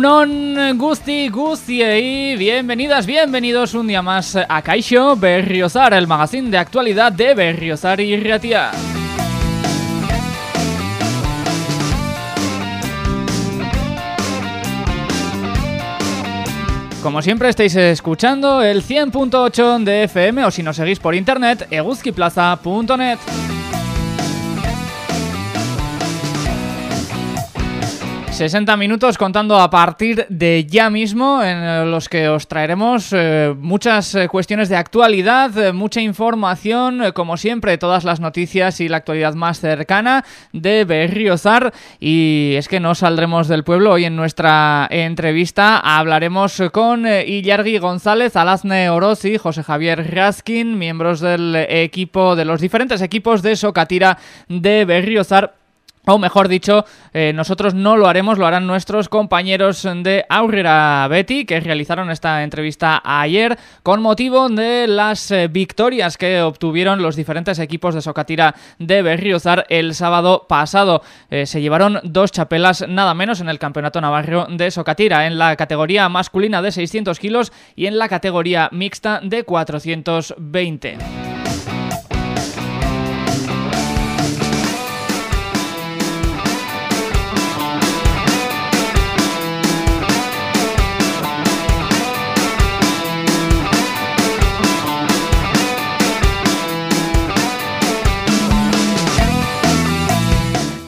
Egunon Gusti Gustiei, bienvenidas, bienvenidos un día más a Kaisho Berriozar, el magazine de actualidad de Berriozar y Riatia. Como siempre estáis escuchando el 100.8 de FM o si nos seguís por internet, eguzkiplaza.net. 60 minutos contando a partir de ya mismo en los que os traeremos eh, muchas eh, cuestiones de actualidad, eh, mucha información, como siempre, todas las noticias y la actualidad más cercana de Berriozar y es que no saldremos del pueblo. Hoy en nuestra entrevista hablaremos con Illargui González, Alazne Orosi, José Javier Raskin, miembros del equipo, de los diferentes equipos de Socatira de Berriozar o mejor dicho, eh, nosotros no lo haremos, lo harán nuestros compañeros de Aurrera Betty, que realizaron esta entrevista ayer con motivo de las eh, victorias que obtuvieron los diferentes equipos de Socatira de Berriozar el sábado pasado. Eh, se llevaron dos chapelas nada menos en el Campeonato Navarro de Socatira, en la categoría masculina de 600 kilos y en la categoría mixta de 420.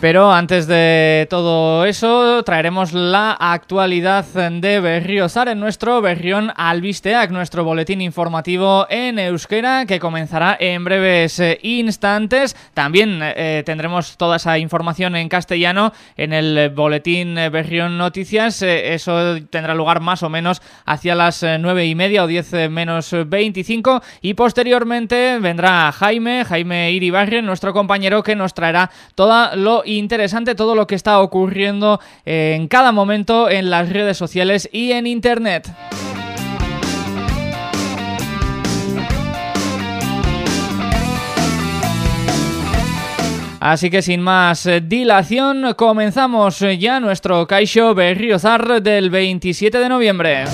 Pero antes de todo eso, traeremos la actualidad de Berriozar en nuestro Berrión Albisteac, nuestro boletín informativo en euskera que comenzará en breves eh, instantes. También eh, tendremos toda esa información en castellano en el boletín Berrión Noticias. Eh, eso tendrá lugar más o menos hacia las nueve y media o diez menos 25 y posteriormente vendrá Jaime, Jaime Iribarren, nuestro compañero que nos traerá todo lo interesante todo lo que está ocurriendo en cada momento en las redes sociales y en internet. Así que sin más dilación, comenzamos ya nuestro Kaisho Berriozar del 27 de noviembre.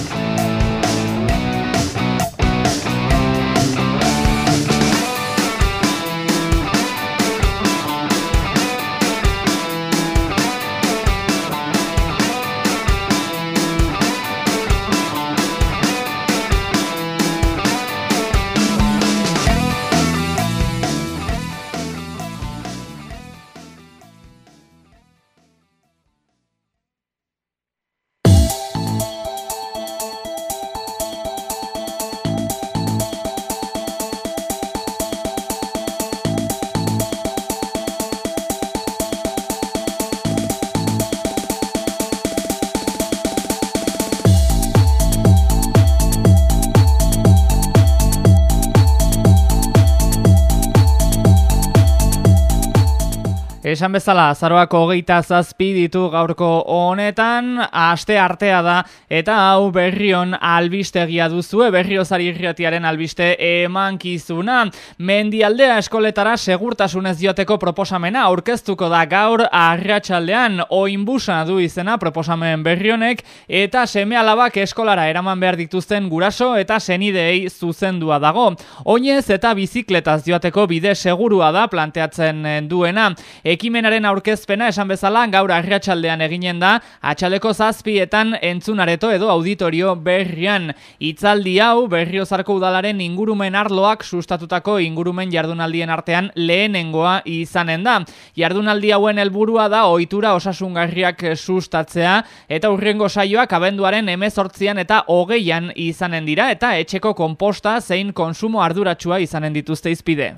Esan bezala, zaroako hogeita zazpi ditu gaurko honetan, aste artea da, eta hau berrion albistegia duzue, berriozari irriatiaren albiste emankizuna. Mendialdea eskoletara segurtasunez dioteko proposamena aurkeztuko da gaur arratsaldean oinbusa du izena proposamen berrionek, eta seme alabak eskolara eraman behar dituzten guraso eta senidei zuzendua dago. Oinez eta bizikletaz joateko bide segurua da planteatzen duena ekimenaren aurkezpena esan bezala gaur arriatsaldean eginen da atxaleko zazpietan entzunareto edo auditorio berrian. Itzaldi hau berriozarko udalaren ingurumen arloak sustatutako ingurumen jardunaldien artean lehenengoa izanen da. Jardunaldi hauen helburua da ohitura osasungarriak sustatzea eta urrengo saioak abenduaren emezortzian eta hogeian izanen dira eta etxeko konposta zein konsumo arduratsua izanen dituzte izpide.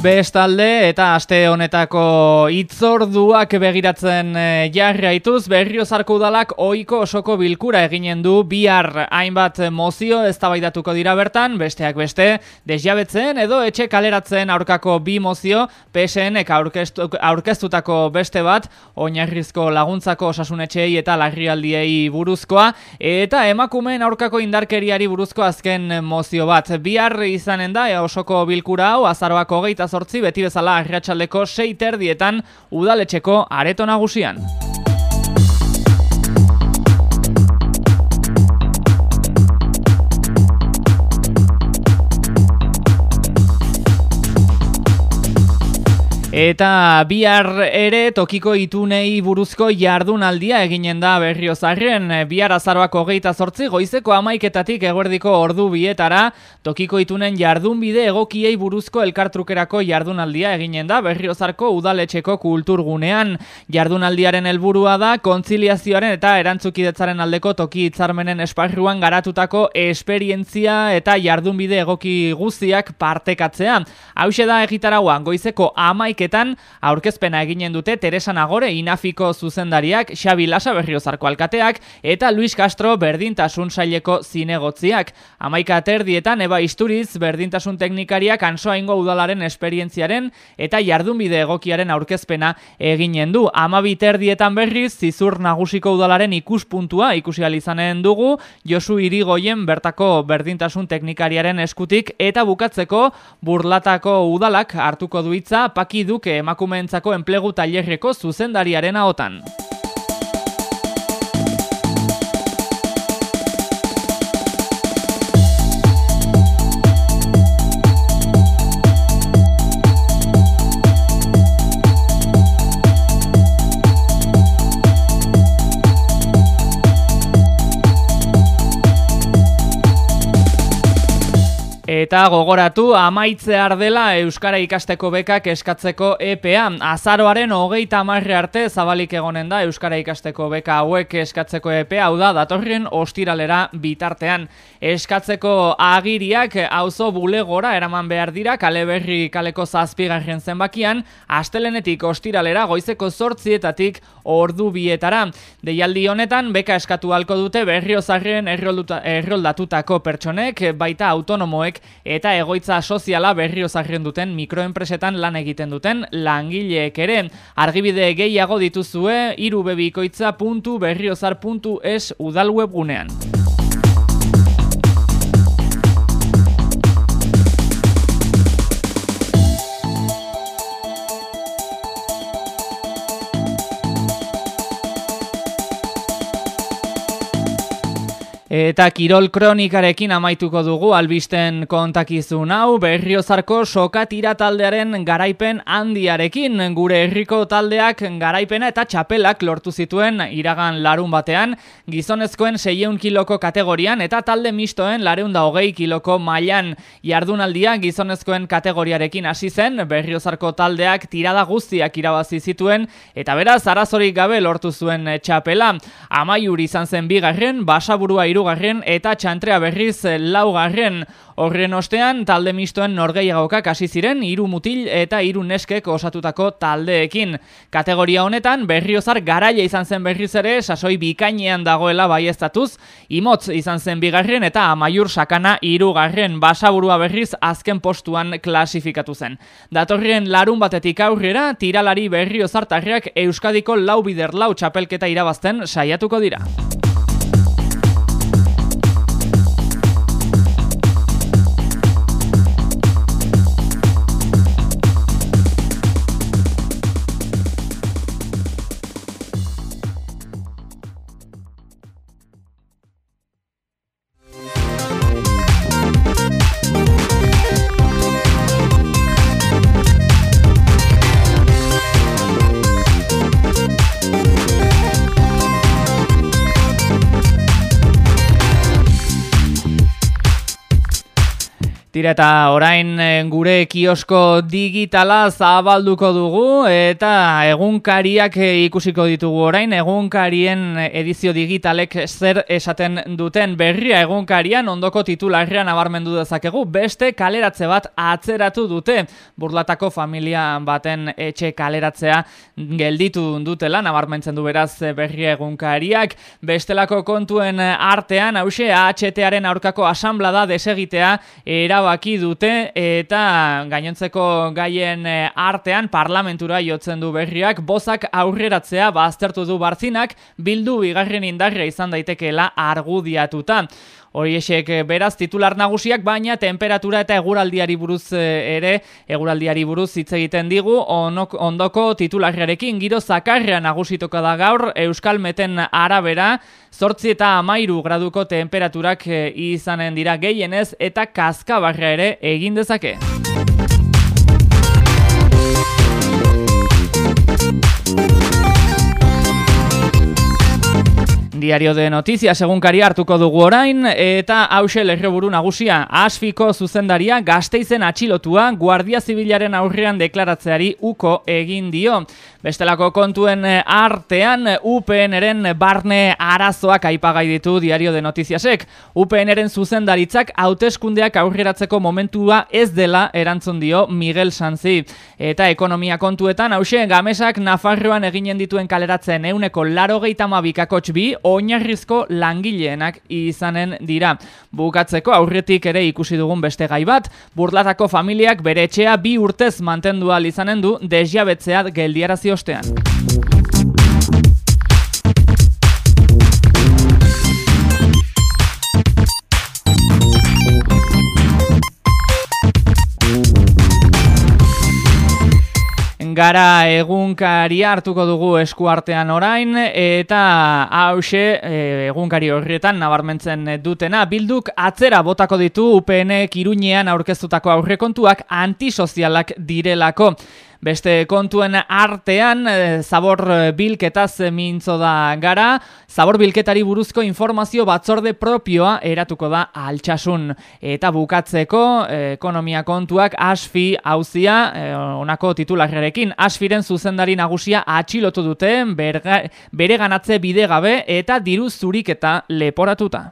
Bestalde eta aste honetako itzorduak begiratzen e, jarraituz berriozarko udalak ohiko osoko bilkura eginen du bihar hainbat mozio eztabaidatuko dira bertan, besteak beste desjabetzen edo etxe kaleratzen aurkako bi mozio PSN aurkeztu, aurkeztutako beste bat oinarrizko laguntzako osasunetxei eta larrialdiei buruzkoa eta emakumeen aurkako indarkeriari buruzko azken mozio bat. Bihar izanen da osoko bilkura hau azaroako geita sortzi beti bezala arratsaldeko sei terdietan udaletxeko areto nagusian. Eta bihar ere tokiko itunei buruzko jardunaldia eginen da berriozarren. Bihar azaroak hogeita sortzi goizeko amaiketatik eguerdiko ordu bietara tokiko itunen jardunbide egokiei buruzko elkartrukerako jardunaldia eginen da berriozarko udaletxeko kulturgunean. Jardunaldiaren helburua da kontziliazioaren eta erantzukidetzaren aldeko toki hitzarmenen esparruan garatutako esperientzia eta jardunbide egoki guztiak partekatzea. Hau da egitarauan goizeko amaik amaiketan aurkezpena eginen dute Teresa Nagore inafiko zuzendariak, Xabi Lasa berriozarko alkateak eta Luis Castro berdintasun saileko zinegotziak. Amaika terdietan eba isturiz berdintasun teknikariak ansoa ingo udalaren esperientziaren eta jardunbide egokiaren aurkezpena eginen du. Amabi terdietan berriz zizur nagusiko udalaren ikuspuntua ikusi izanen dugu Josu Irigoien bertako berdintasun teknikariaren eskutik eta bukatzeko burlatako udalak hartuko duitza Paki duke emakumeentzako enplegu tailerreko zuzendariaren ahotan. Eta gogoratu amaitzear dela Euskara ikasteko bekak eskatzeko EPA. Azaroaren hogeita amarre arte zabalik egonen da Euskara ikasteko beka hauek eskatzeko EPA. Hau da, datorren ostiralera bitartean. Eskatzeko agiriak auzo bulegora eraman behar dira kale berri kaleko zazpigarren zenbakian, astelenetik ostiralera goizeko sortzietatik ordu bietara. Deialdi honetan beka eskatu halko dute berriozarren erroldatutako pertsonek, baita autonomoek eta egoitza soziala berrio zarren duten mikroenpresetan lan egiten duten langileek ere. Argibide gehiago dituzue irubebikoitza.berriozar.es udal Eta Kirol Kronikarekin amaituko dugu albisten kontakizun hau berriozarko soka tira taldearen garaipen handiarekin. Gure herriko taldeak garaipena eta txapelak lortu zituen iragan larun batean gizonezkoen 600 kiloko kategorian eta talde mistoen lareunda hogei kiloko mailan jardunaldia gizonezkoen kategoriarekin hasi zen. Berriozarko taldeak tirada guztiak irabazi zituen eta beraz arazorik gabe lortu zuen txapela. Amaiur izan zen bigarren basaburua iru irugarren eta txantrea berriz laugarren. Horren ostean, talde mistoen norgeiagokak hasi ziren hiru mutil eta hiru neskek osatutako taldeekin. Kategoria honetan, berriozar garaia izan zen berriz ere, sasoi bikainean dagoela baieztatuz, imotz izan zen bigarren eta amaiur sakana irugarren basaburua berriz azken postuan klasifikatu zen. Datorren larun batetik aurrera, tiralari berriozartarriak Euskadiko lau bider lau txapelketa irabazten saiatuko dira. Tira eta orain eh, gure kiosko digitala zabalduko dugu eta egunkariak eh, ikusiko ditugu orain. Egunkarien edizio digitalek zer esaten duten. Berria egunkarian ondoko titularrean nabarmendu dezakegu. Beste kaleratze bat atzeratu dute. Burlatako familia baten etxe kaleratzea gelditu dutela nabarmentzen du beraz berria egunkariak. Bestelako kontuen artean hause AHTaren aurkako asamblada desegitea era erabaki dute eta gainontzeko gaien artean parlamentura jotzen du berriak bozak aurreratzea baztertu du bartzinak bildu bigarren indarra izan daitekeela argudiatuta. Hori esek eh, beraz titular nagusiak, baina temperatura eta eguraldiari buruz eh, ere, eguraldiari buruz hitz egiten digu, onok, ondoko titularrearekin giro zakarrea nagusituko da gaur, Euskal Meten arabera, zortzi eta amairu graduko temperaturak eh, izanen dira gehienez, eta kaskabarra ere egin dezake. Diario de Noticias egunkari hartuko dugu orain eta hause lerreburu nagusia Asfiko zuzendaria gazteizen atxilotua Guardia Zibilaren aurrean deklaratzeari uko egin dio. Bestelako kontuen artean UPNren barne arazoak aipagai ditu Diario de Noticiasek. UPNren zuzendaritzak hauteskundeak aurreratzeko momentua ez dela erantzun dio Miguel Sanzi. Eta ekonomia kontuetan hause gamesak Nafarroan eginen dituen kaleratzen euneko laro geitamabikakotx bi oinarrizko langileenak izanen dira. Bukatzeko aurretik ere ikusi dugun beste gai bat, burlatako familiak bere etxea bi urtez mantendu izanen du desjabetzea geldiarazi ostean. Gara egunkari hartuko dugu eskuartean orain eta hause e, egunkari horrietan nabarmentzen dutena bilduk atzera botako ditu UPN Kiruñean aurkeztutako aurrekontuak antisozialak direlako. Beste kontuen artean, e, zabor bilketaz mintzo da gara, zabor bilketari buruzko informazio batzorde propioa eratuko da altxasun. Eta bukatzeko, ekonomia kontuak asfi hauzia, e, onako titularrerekin, asfiren zuzendari nagusia atxilotu dute, bere ganatze bide gabe eta diru zurik eta leporatuta.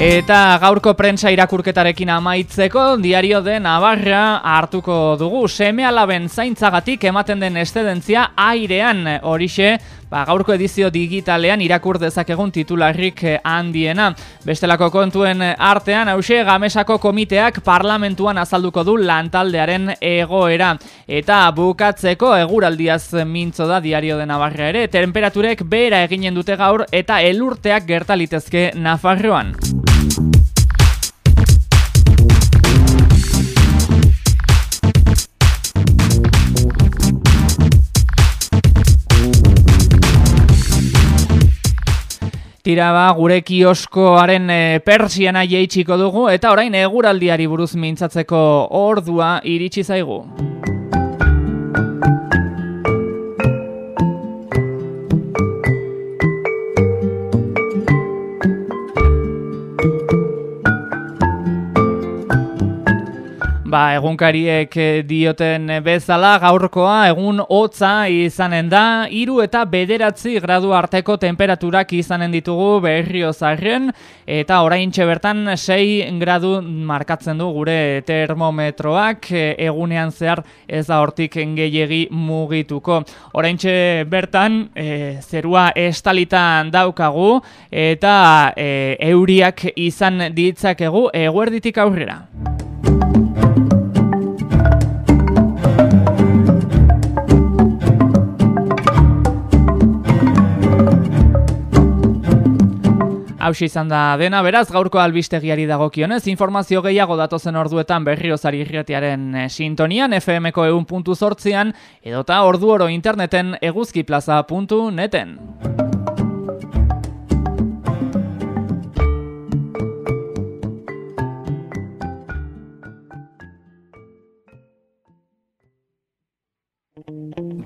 Eta gaurko prentsa irakurketarekin amaitzeko diario de Navarra hartuko dugu. Seme alaben zaintzagatik ematen den estedentzia airean horixe ba, gaurko edizio digitalean irakur dezakegun titularrik handiena. Bestelako kontuen artean hause gamesako komiteak parlamentuan azalduko du lantaldearen egoera. Eta bukatzeko eguraldiaz mintzo da diario de Navarra ere. Temperaturek bera eginen dute gaur eta elurteak gertalitezke Nafarroan. Tira ba, gure kioskoaren e, persiana jeitsiko dugu eta orain eguraldiari buruz mintzatzeko ordua iritsi zaigu. Ba, egunkariek eh, dioten bezala gaurkoa egun hotza izanen da, hiru eta bederatzi gradu arteko temperaturak izanen ditugu berrio zarren, eta orain bertan 6 gradu markatzen du gure termometroak eh, egunean zehar ez da hortik engeiegi mugituko. Orain bertan e, zerua estalitan daukagu eta euriak izan ditzakegu eguerditik aurrera. Hauxe izan da dena, beraz, gaurko albistegiari dagokionez, informazio gehiago datozen orduetan berriozari irretiaren eh, sintonian, FMko egun puntu sortzian, edota ordu oro interneten eguzkiplaza.neten.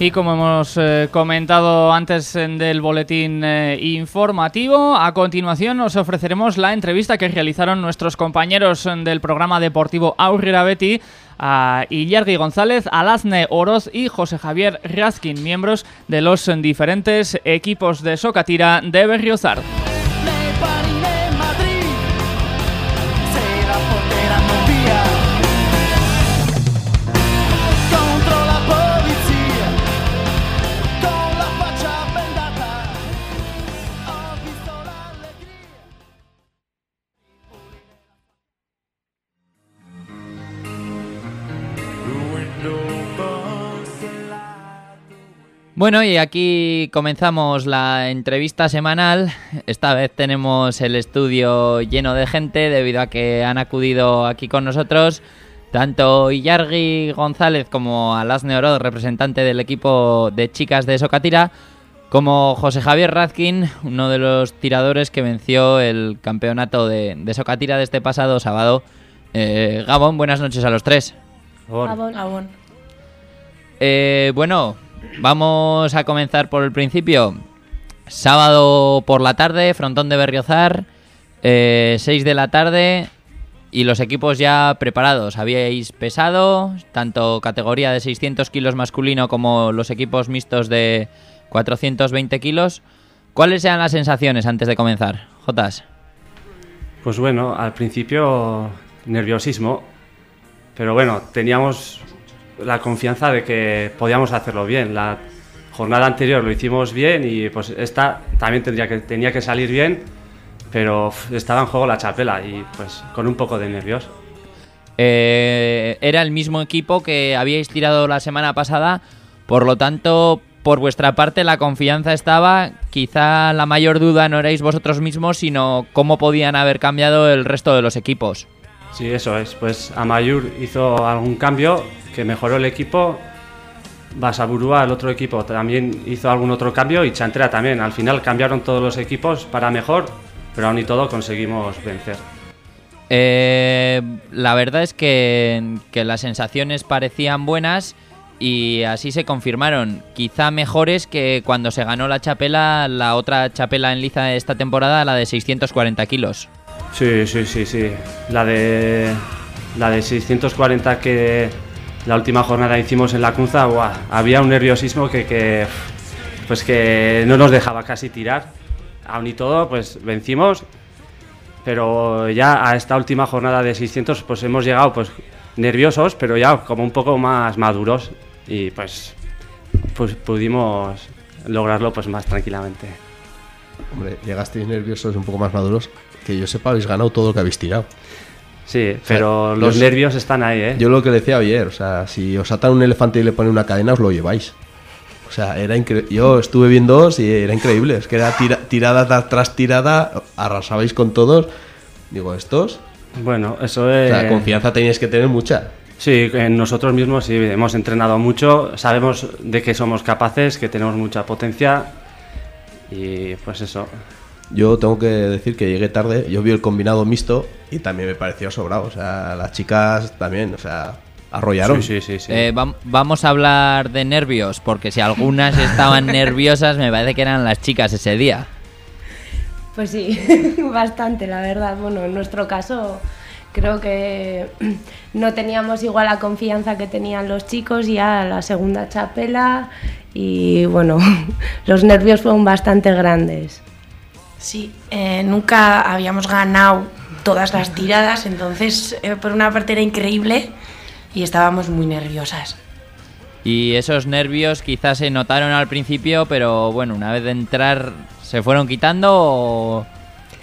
Y como hemos eh, comentado antes del boletín eh, informativo, a continuación os ofreceremos la entrevista que realizaron nuestros compañeros del programa deportivo Aurrera Betty a Illargui González, Alasne Oroz y José Javier Raskin, miembros de los diferentes equipos de Socatira de Berriozar. Bueno, y aquí comenzamos la entrevista semanal. Esta vez tenemos el estudio lleno de gente debido a que han acudido aquí con nosotros tanto Illargui González como Alasne Oro, representante del equipo de chicas de Socatira, como José Javier Razkin, uno de los tiradores que venció el campeonato de, Socatira de este pasado sábado. Eh, Gabón, buenas noches a los tres. Gabón. Gabón. Eh, bueno, Vamos a comenzar por el principio. Sábado por la tarde, frontón de Berriozar, 6 eh, de la tarde y los equipos ya preparados. Habíais pesado, tanto categoría de 600 kilos masculino como los equipos mixtos de 420 kilos. ¿Cuáles eran las sensaciones antes de comenzar? Jotas. Pues bueno, al principio nerviosismo, pero bueno, teníamos la confianza de que podíamos hacerlo bien. La jornada anterior lo hicimos bien y pues esta también tendría que, tenía que salir bien, pero estaba en juego la chapela y pues con un poco de nervios. Eh, era el mismo equipo que habíais tirado la semana pasada, por lo tanto, por vuestra parte la confianza estaba, quizá la mayor duda no erais vosotros mismos, sino cómo podían haber cambiado el resto de los equipos. Sí, eso es. Pues Amayur hizo algún cambio que mejoró el equipo. Basaburúa, el otro equipo, también hizo algún otro cambio y Chantera también. Al final cambiaron todos los equipos para mejor, pero aún y todo conseguimos vencer. Eh, la verdad es que, que las sensaciones parecían buenas y así se confirmaron. Quizá mejores que cuando se ganó la chapela, la otra chapela en liza de esta temporada, la de 640 kilos. Sí, sí, sí, sí. La de, la de 640 que la última jornada hicimos en la Cunza, había un nerviosismo que, pues que no nos dejaba casi tirar. Aún y todo, pues vencimos, pero ya a esta última jornada de 600 pues hemos llegado pues nerviosos, pero ya como un poco más maduros y pues, pues pudimos lograrlo pues más tranquilamente. Hombre, llegasteis nerviosos, un poco más maduros. Que yo sepa, habéis ganado todo lo que habéis tirado. Sí, pero los, los- nervios están ahí, ¿eh? Yo lo que decía ayer, o sea, si os atan un elefante y le ponen una cadena, os lo lleváis. O sea, era increíble. Yo estuve viendo y era increíble. Es que era tira- tirada tras- tirada, arrasabais con todos. Digo, estos. Bueno, eso O es... sea, confianza teníais que tener mucha. Sí, en nosotros mismos sí, hemos entrenado mucho, sabemos de que somos capaces, que tenemos mucha potencia y pues eso. Yo tengo que decir que llegué tarde. Yo vi el combinado mixto y también me pareció sobrado. O sea, las chicas también, o sea, arrollaron. Sí, sí, sí. sí. Eh, vam- vamos a hablar de nervios, porque si algunas estaban nerviosas, me parece que eran las chicas ese día. Pues sí, bastante, la verdad. Bueno, en nuestro caso creo que no teníamos igual la confianza que tenían los chicos ya la segunda chapela y bueno, los nervios fueron bastante grandes. Sí, eh, nunca habíamos ganado todas las tiradas, entonces eh, por una parte era increíble y estábamos muy nerviosas. Y esos nervios quizás se notaron al principio, pero bueno, una vez de entrar se fueron quitando o,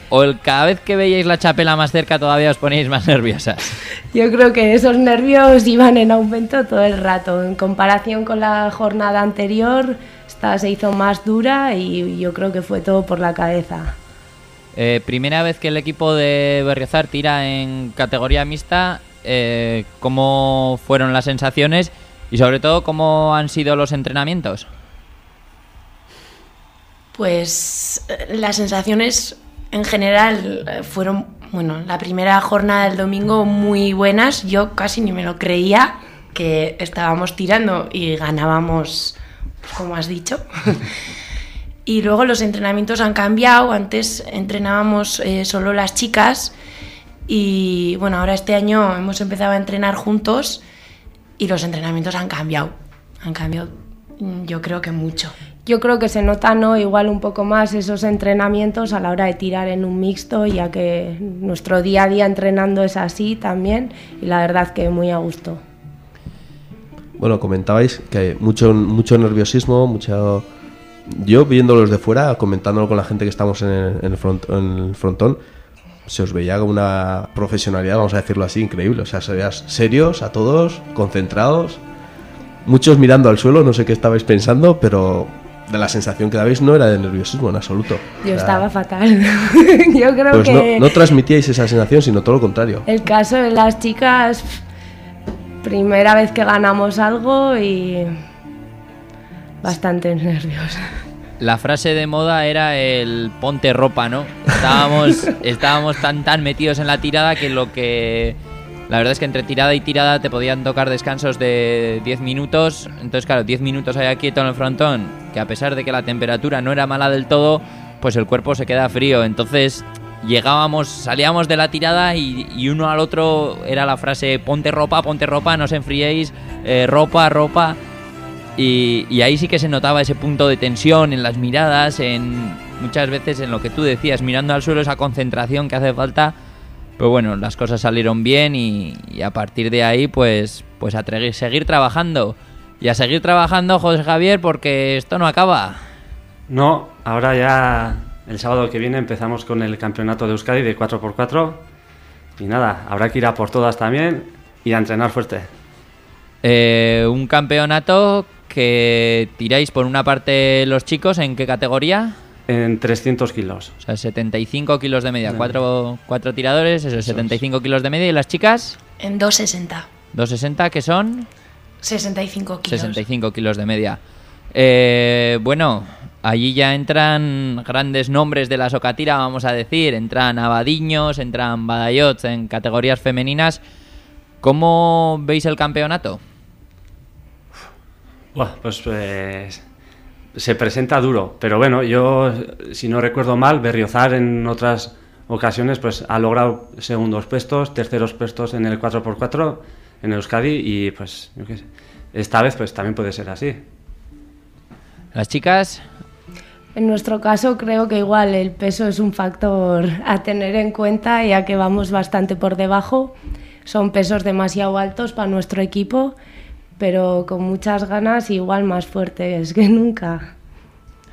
o el, cada vez que veíais la chapela más cerca todavía os poníais más nerviosas. Yo creo que esos nervios iban en aumento todo el rato. En comparación con la jornada anterior, se hizo más dura y yo creo que fue todo por la cabeza. Eh, primera vez que el equipo de Berriozar tira en categoría mixta, eh, ¿cómo fueron las sensaciones y sobre todo cómo han sido los entrenamientos? Pues eh, las sensaciones en general fueron, bueno, la primera jornada del domingo muy buenas. Yo casi ni me lo creía que estábamos tirando y ganábamos, como has dicho. y luego los entrenamientos han cambiado. Antes entrenábamos eh, solo las chicas y bueno, ahora este año hemos empezado a entrenar juntos y los entrenamientos han cambiado. Han cambiado, mm, yo creo que mucho. Yo creo que se nota ¿no? igual un poco más esos entrenamientos a la hora de tirar en un mixto, ya que nuestro día a día entrenando es así también y la verdad que muy a gusto. Bueno, comentabais que hay mucho, mucho nerviosismo, mucho... Yo viéndolos de fuera, comentándolo con la gente que estamos en el, en el front- en el frontón, se os veía una profesionalidad, vamos a decirlo así, increíble. O sea, serías serios a todos, concentrados, muchos mirando al suelo, no sé qué estabais pensando, pero de la sensación que dabais no era de nerviosismo en absoluto. Yo estaba fatal. Yo creo Pues no, que no transmitíais esa sensación, sino todo lo contrario. el caso de las chicas, primera vez que ganamos algo y bastante nervios. La frase de moda era el ponte ropa, ¿no? Estábamos, estábamos tan tan metidos en la tirada que lo que... La verdad es que entre tirada y tirada te podían tocar descansos de 10 minutos. Entonces, claro, 10 minutos ahí quieto en el frontón, que a pesar de que la temperatura no era mala del todo, pues el cuerpo se queda frío. Entonces llegábamos, salíamos de la tirada y, y uno al otro era la frase ponte ropa, ponte ropa, no os enfriéis, eh, ropa, ropa. Y, y ahí sí que se notaba ese punto de tensión en las miradas, en muchas veces en lo que tú decías, mirando al suelo, esa concentración que hace falta. Pero bueno, las cosas salieron bien y, y a partir de ahí, pues, pues a seguir trabajando. Y a seguir trabajando, José Javier, porque esto no acaba. No, ahora ya el sábado que viene empezamos con el campeonato de Euskadi de 4x4 y nada, habrá que ir a por todas también y a entrenar fuerte. Eh, un campeonato que tiráis por una parte los chicos, ¿en qué categoría? En 300 kilos. O sea, 75 kilos de media, cuatro, cuatro tiradores, eso, 75 kilos de media. ¿Y las chicas? En 260, 260, que son 65 kilos. 65 kilos de media. Eh, bueno, allí ya entran grandes nombres de la socatira, vamos a decir. Entran Abadiños, entran Badayots en categorías femeninas. ¿Cómo veis el campeonato? Buah, pues, pues, se presenta duro, pero bueno, yo si no recuerdo mal, Berriozar en otras ocasiones pues ha logrado segundos puestos, terceros puestos en el 4x4 en Euskadi y pues yo qué sé, esta vez pues también puede ser así. Las chicas, En nuestro caso creo que igual el peso es un factor a tener en cuenta ya que vamos bastante por debajo. Son pesos demasiado altos para nuestro equipo, pero con muchas ganas igual más fuertes que nunca.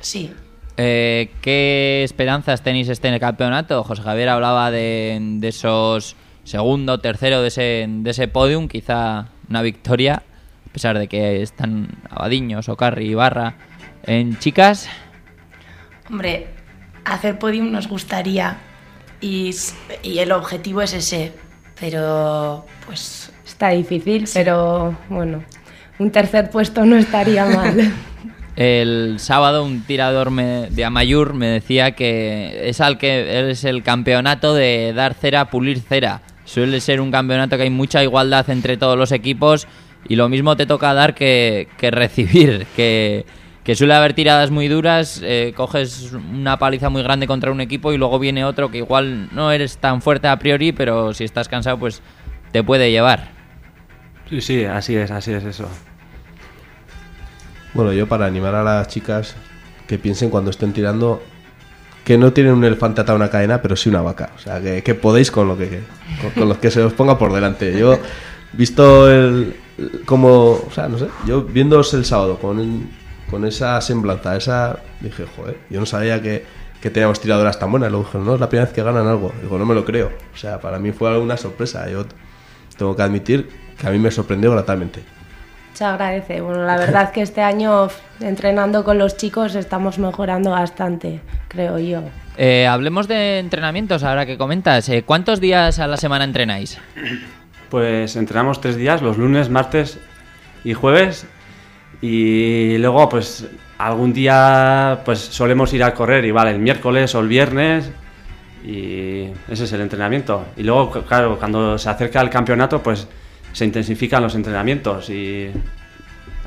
Sí. Eh, ¿Qué esperanzas tenéis este en el campeonato? José Javier hablaba de, de esos segundo, tercero de ese, de ese podium, quizá una victoria, a pesar de que están Abadiños, Ocarri y Barra en chicas. Hombre, hacer podium nos gustaría y, el objetivo es ese, pero pues Está difícil, pero bueno, un tercer puesto no estaría mal. El sábado un tirador me- de Amayur me decía que es al que es el campeonato de dar cera, pulir cera. Suele ser un campeonato que hay mucha igualdad entre todos los equipos y lo mismo te toca dar que, que recibir, que, que suele haber tiradas muy duras, eh, coges una paliza muy grande contra un equipo y luego viene otro que igual no eres tan fuerte a priori, pero si estás cansado pues te puede llevar. Sí, sí, así es, así es eso. Bueno, yo para animar a las chicas que piensen cuando estén tirando que no tienen un elefante atado a una cadena, pero sí una vaca. O sea, que, que podéis con lo que con, con lo que se os ponga por delante. Yo visto el como, o sea, no sé, yo viéndoos el sábado con con esa semblanza, esa dije, joder, yo no sabía que, que teníamos tiradoras tan buenas. Luego dije, no, es la primera vez que ganan algo. Digo, no me lo creo. O sea, para mí fue una sorpresa. Yo tengo que admitir que a mí me sorprendió gratamente. Se agradece. Bueno, la verdad que este año entrenando con los chicos estamos mejorando bastante, creo yo. Eh, hablemos de entrenamientos ahora que comentas. Eh, ¿Cuántos días a la semana entrenáis? Pues entrenamos tres días, los lunes, martes y jueves. Y luego, pues algún día pues solemos ir a correr, igual el miércoles o el viernes. Y ese es el entrenamiento. Y luego, claro, cuando se acerca el campeonato, pues se intensifican los entrenamientos y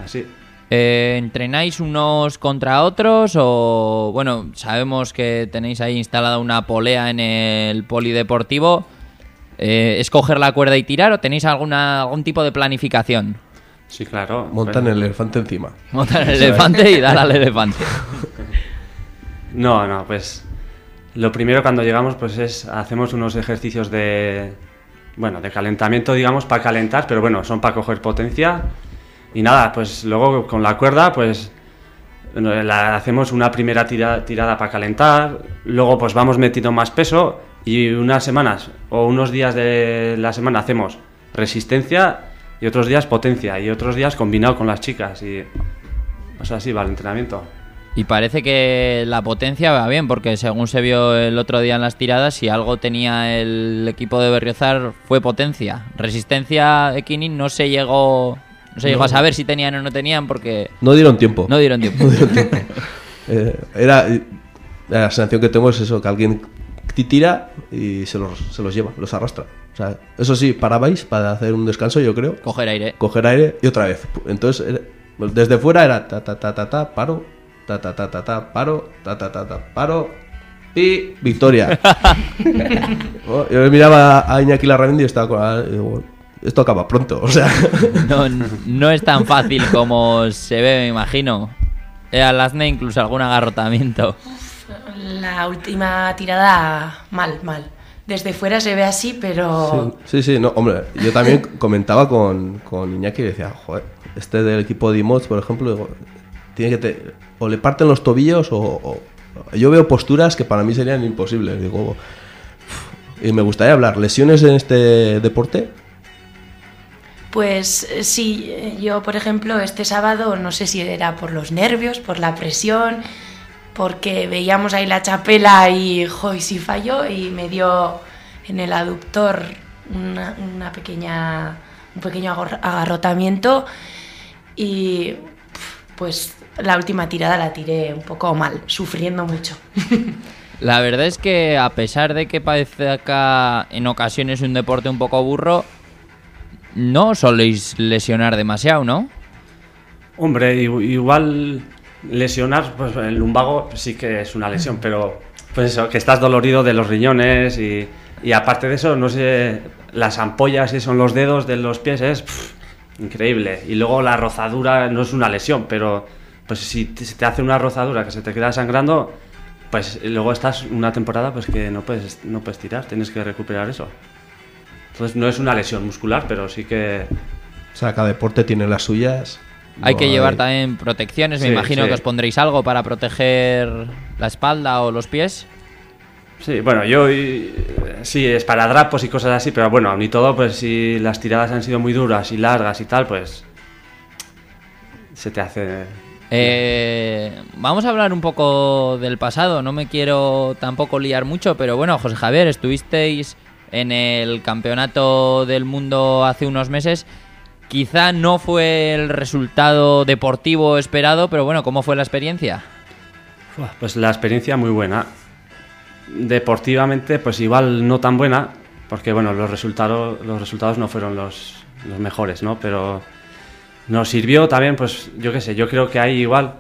así. Eh, ¿Entrenáis unos contra otros o, bueno, sabemos que tenéis ahí instalada una polea en el polideportivo? Eh, ¿Es coger la cuerda y tirar o tenéis alguna, algún tipo de planificación? Sí, claro. Montan el elefante encima. Montar el elefante y dar al elefante. No, no, pues lo primero cuando llegamos pues es hacemos unos ejercicios de bueno, de calentamiento, digamos, para calentar, pero bueno, son para coger potencia. Y nada, pues luego con la cuerda pues la- hacemos una primera tira- tirada para calentar, luego pues vamos metiendo más peso y unas semanas o unos días de la semana hacemos resistencia y otros días potencia y otros días combinado con las chicas y pues así va el entrenamiento. Y parece que la potencia va bien, porque según se vio el otro día en las tiradas, si algo tenía el equipo de Berriozar fue potencia. Resistencia Equinin no se llegó, no se llegó a saber si tenían o no tenían, porque No dieron tiempo. no dieron tiempo. No dieron tiempo. Eh, era, la sensación que tengo es eso, que alguien ti- tira y se los, se los lleva, los arrastra. O sea, eso sí, parabais para hacer un descanso, yo creo, Coger aire. coger aire y otra vez. Entonces, desde fuera era ta ta ta ta ta, paro, ta ta ta ta ta, paro, ta ta ta ta, paro y victoria. Oh, yo miraba a Iñaki Larramendi y estaba con ah, y digo, esto acaba pronto, o sea, No, no es tan fácil como se ve, me imagino. Era Lasne incluso algún agarrotamiento. la última tirada mal, mal. Desde fuera se ve así, pero Sí, sí, no, hombre, yo también comentaba con, con Iñaki y decía, joder, este del equipo de Emots, por ejemplo, digo, tiene que te- o le parten los tobillos o, o- yo veo posturas que para mí serían imposibles, digo, y me gustaría hablar, lesiones en este deporte, Pues eh, sí, eh, yo por ejemplo este sábado no sé si era por los nervios, por la presión, porque veíamos ahí la chapela y jo, y sí falló y me dio en el aductor una, una pequeña, un pequeño agarrotamiento y pues la última tirada la tiré un poco mal, sufriendo mucho. La verdad es que a pesar de que parezca en ocasiones un deporte un poco burro, no soléis lesionar demasiado, ¿no? Hombre, igual lesionar, pues el lumbago sí que es una lesión, pero pues eso, que estás dolorido de los riñones y, aparte de eso, no sé, las ampollas y son los dedos de los pies es increíble. Y luego la rozadura no es una lesión, pero pues si te, se te hace una rozadura que se te queda sangrando, pues luego estás una temporada pues que no puedes, no puedes tirar, tienes que recuperar eso. Entonces no es una lesión muscular, pero sí que... O sea, cada deporte tiene las suyas. Hay que llevar también protecciones. Me Sí, imagino sí. que os pondréis algo para proteger la espalda o los pies. Sí, bueno, yo y- sí, es para drapos y cosas así, pero bueno, aún y todo, pues si las tiradas han sido muy duras y largas y tal, pues se te hace... Eh, vamos a hablar un poco del pasado. No me quiero tampoco liar mucho, pero bueno, José Javier, estuvisteis en el campeonato del mundo hace unos meses. Quizá no fue el resultado deportivo esperado, pero bueno, ¿cómo fue la experiencia? Pues la experiencia muy buena. Deportivamente, pues igual no tan buena, porque bueno, los resultados, los resultados no fueron los, los mejores, ¿no? Pero nos sirvió también, pues yo qué sé, yo creo que ahí igual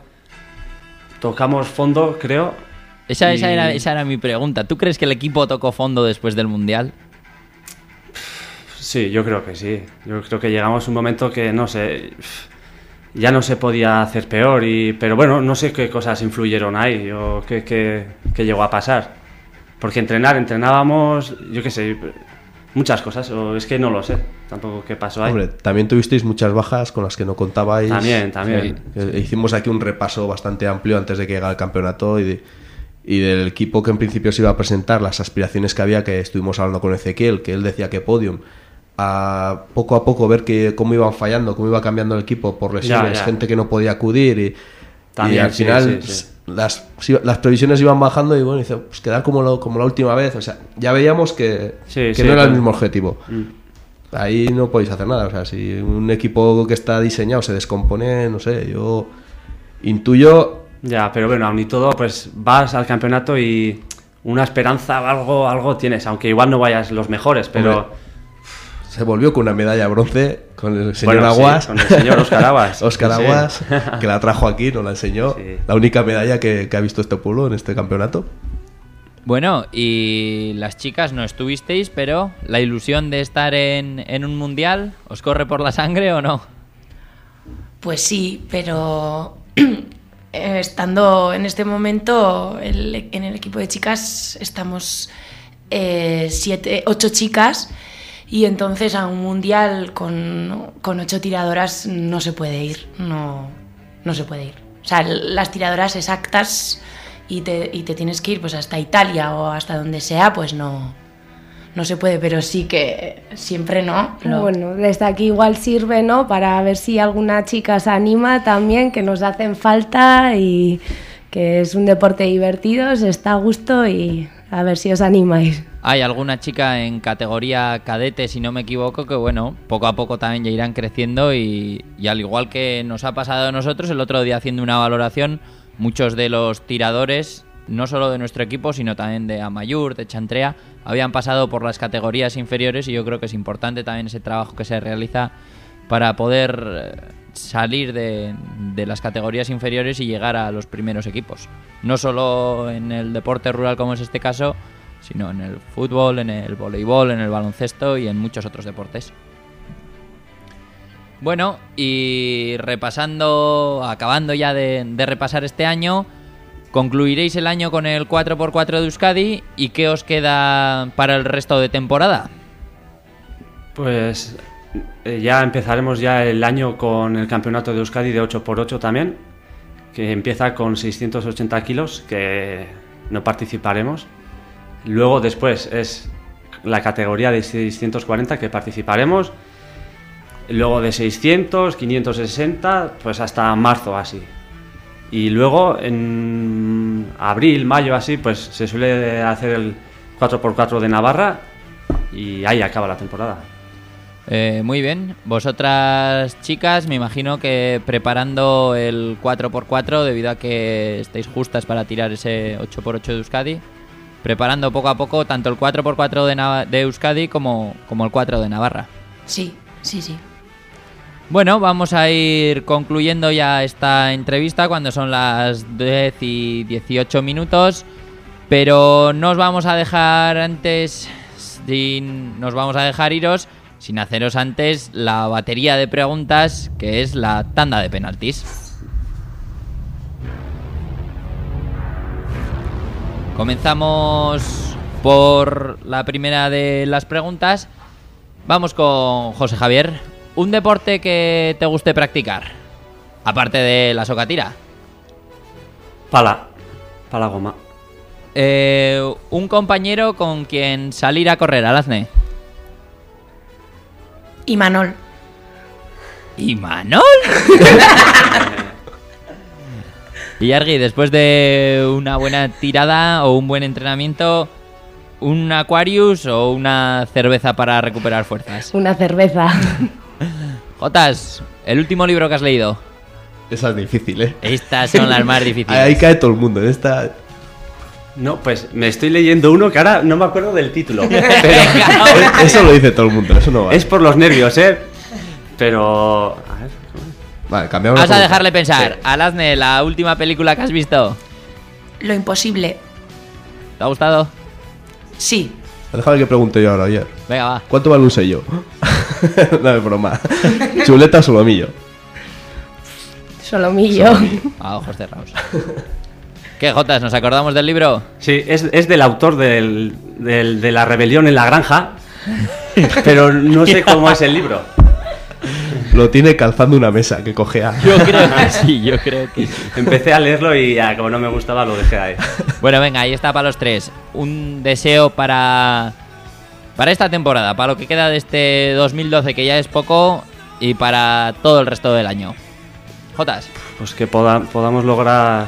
tocamos fondo, creo. Esa, era, esa era mi pregunta. ¿Tú crees que el equipo tocó fondo después del Mundial? Sí, yo creo que sí. Yo creo que llegamos a un momento que, no sé, ya no se podía hacer peor, y, pero bueno, no sé qué cosas influyeron ahí o qué, qué- qué llegó a pasar. Porque entrenar, entrenábamos, yo qué sé, muchas cosas, o es que no lo sé tampoco qué pasó ahí. Hombre, también tuvisteis muchas bajas con las que no contabais. También, también. Eh, Hicimos aquí un repaso bastante amplio antes de que llegara el campeonato y, de- y del equipo que en principio se iba a presentar, las aspiraciones que había, que estuvimos hablando con Ezequiel, que él decía que podium. A poco a poco ver que cómo iban fallando, cómo iba cambiando el equipo por lesiones, ya. gente que no podía acudir y, y También, al sí, final sí, sí. Las, las previsiones iban bajando y bueno, dice, pues quedar como, lo- como la última vez. O sea, ya veíamos que, que no era el claro. mismo objetivo. Mm. Ahí no podéis hacer nada. O sea, si un equipo que está diseñado se descompone, no sé, yo intuyo. Ya, pero bueno, aún y todo, pues vas al campeonato y una esperanza, algo, algo tienes, aunque igual no vayas los mejores, pero... Hombre, Se volvió con una medalla de bronce con el señor Bueno, sí, Aguas. con el señor Óscar Aguas. Óscar Sí. Aguas, que la trajo aquí, nos la enseñó. Sí. La única medalla que, que ha visto este pueblo en este campeonato. Bueno, y las chicas no estuvisteis, pero la ilusión de estar en, en un mundial, ¿os corre por la sangre o no? Pues sí, pero eh, estando en este momento el- en el equipo de chicas estamos eh, siete, ocho chicas y entonces a un mundial con, con ocho tiradoras no se puede ir, no, no se puede ir. O sea, las tiradoras exactas y te, y te tienes que ir pues hasta Italia o hasta donde sea, pues no, no se puede, pero sí que siempre no. lo- Bueno, desde aquí igual sirve, ¿no? Para ver si alguna chica se anima también, que nos hacen falta y que es un deporte divertido, se está a gusto y a ver si os animáis. Hay alguna chica en categoría cadete, si no me equivoco, que bueno, poco a poco también ya irán creciendo y, y al igual que nos ha pasado a nosotros, el otro día haciendo una valoración, muchos de los tiradores, no solo de nuestro equipo, sino también de Amayur, de Chantrea, habían pasado por las categorías inferiores y yo creo que es importante también ese trabajo que se realiza para poder eh, salir de, de las categorías inferiores y llegar a los primeros equipos. No solo en el deporte rural como es este caso, sino en el fútbol, en el voleibol, en el baloncesto y en muchos otros deportes. Bueno, y repasando, acabando ya de, repasar este año, concluiréis el año con el 4x4 de Euskadi y qué os queda para el resto de temporada. Pues eh, ya empezaremos ya el año con el campeonato de Euskadi de 8x8 también, que empieza con 680 kilos, que no participaremos. Luego después es la categoría de 640 que participaremos. Luego de 600, 560, pues hasta marzo así. Y luego en abril, mayo así, pues se suele hacer el 4x4 de Navarra y ahí acaba la temporada. Eh, muy bien, vosotras chicas me imagino que preparando el 4x4 debido a que estáis justas para tirar ese 8x8 de Euskadi, preparando poco a poco tanto el 4x4 de, Euskadi como, como el 4 de Navarra. Sí, sí, sí. Bueno, vamos a ir concluyendo ya esta entrevista cuando son las 10 y 18 minutos. Pero no os vamos a dejar antes. Sin, nos vamos a dejar iros sin haceros antes la batería de preguntas que es la tanda de penaltis. Comenzamos por la primera de las preguntas. Vamos con José Javier. ¿Un deporte que te guste practicar? Aparte de la socatira. Pala. Pala goma. Eh, un compañero con quien salir a correr, Alazne. Y Manol. ¿Y Manol? y Argui, después de una buena tirada o un buen entrenamiento, ¿un Aquarius o una cerveza para recuperar fuerzas? Una cerveza. Jotas, el último libro que has leído. Esa es difícil, ¿eh? Estas son las más difíciles. Ahí cae todo el mundo. En esta. No, pues me estoy leyendo uno que ahora no me acuerdo del título. Pero Eso lo dice todo el mundo, eso no vale. es por los nervios, ¿eh? Pero... A ver, Vale, cambiamos. Vas la a dejarle pensar. Sí. Alazne, la última película que has visto. Lo imposible. ¿Te ha gustado? Sí. Déjame que pregunte yo ahora, oye. Venga, va. ¿Cuánto vale un sello? no es broma. ¿Chuleta o solomillo? Solomillo. A ojos cerrados. ¿Qué, Jotas? ¿Nos acordamos del libro? Sí, es, es del autor del, del- de La rebelión en la granja, pero no sé cómo es el libro. Lo tiene calzando una mesa que cojea. Yo creo que sí, yo creo que sí. Empecé a leerlo y ya, como no me gustaba, lo dejé ahí. Bueno, venga, ahí está para los tres. Un deseo para. Para esta temporada, para lo que queda de este 2012, que ya es poco, y para todo el resto del año. Jotas. Pues que poda- podamos lograr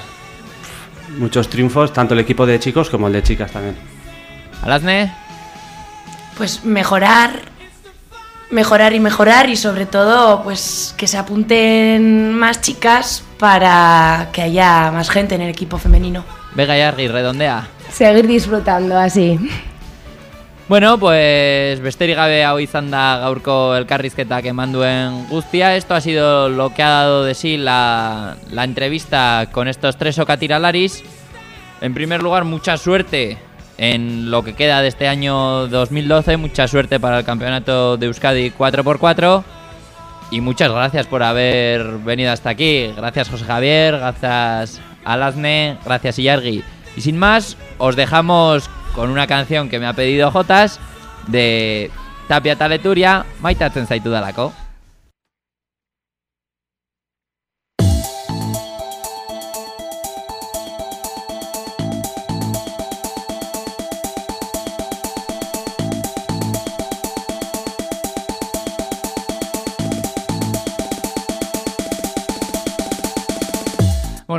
muchos triunfos, tanto el equipo de chicos como el de chicas también. Alazne. Pues mejorar, mejorar y mejorar y sobre todo pues que se apunten más chicas para que haya más gente en el equipo femenino. Vega y Argi, redondea. Seguir disfrutando así. Bueno, pues besterik gabe hau izan da gaurko elkarrizketak emanduen guztia. Esto ha sido lo que ha dado de sí la, la entrevista con estos tres ocatiralaris. En primer lugar, mucha suerte en lo que queda de este año 2012. Mucha suerte para el campeonato de Euskadi 4x4. Y muchas gracias por haber venido hasta aquí. Gracias José Javier, gracias Alasne, gracias Iyargi. Y sin más, os dejamos con una canción que me ha pedido Jotas de Tapia Taleturia, Maitatzen zaitu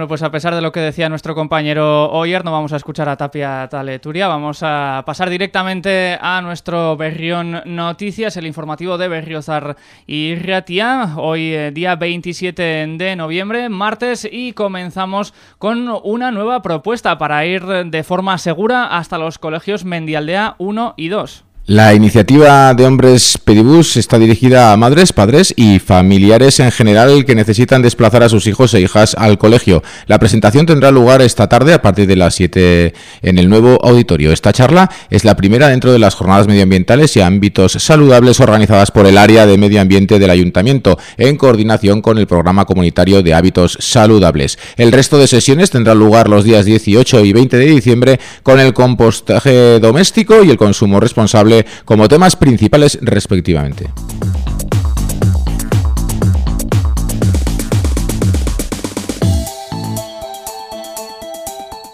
pues a pesar de lo que decía nuestro compañero Oyer, no vamos a escuchar a Tapia Taleturia, vamos a pasar directamente a nuestro Berrión Noticias, el informativo de Berriozar y Ratia, hoy eh, día 27 de noviembre, martes, y comenzamos con una nueva propuesta para ir de forma segura hasta los colegios Mendialdea 1 y 2. La iniciativa de Hombres Pedibus está dirigida a madres, padres y familiares en general que necesitan desplazar a sus hijos e hijas al colegio. La presentación tendrá lugar esta tarde a partir de las 7 en el nuevo auditorio. Esta charla es la primera dentro de las jornadas medioambientales y ámbitos saludables organizadas por el área de medio ambiente del ayuntamiento en coordinación con el programa comunitario de hábitos saludables. El resto de sesiones tendrán lugar los días 18 y 20 de diciembre con el compostaje doméstico y el consumo responsable como temas principales respectivamente.